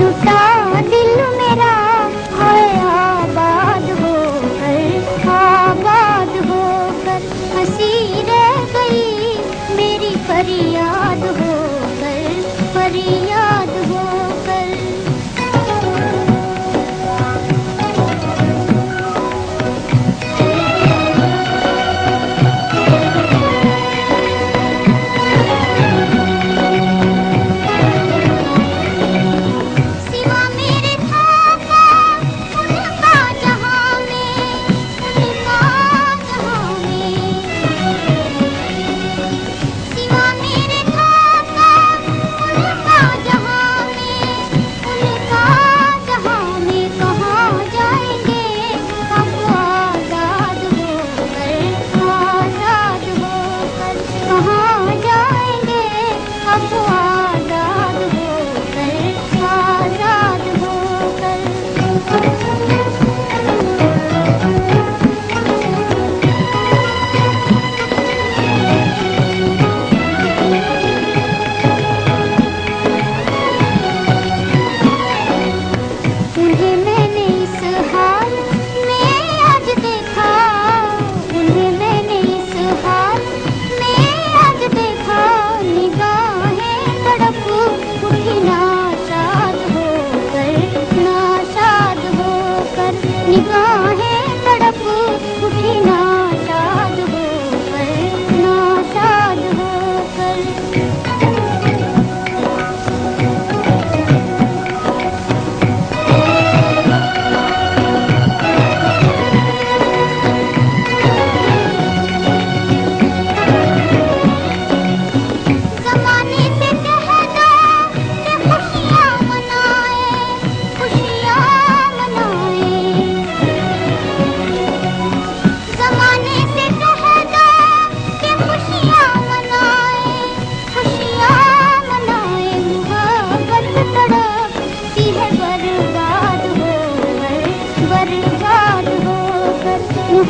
लुटा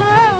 है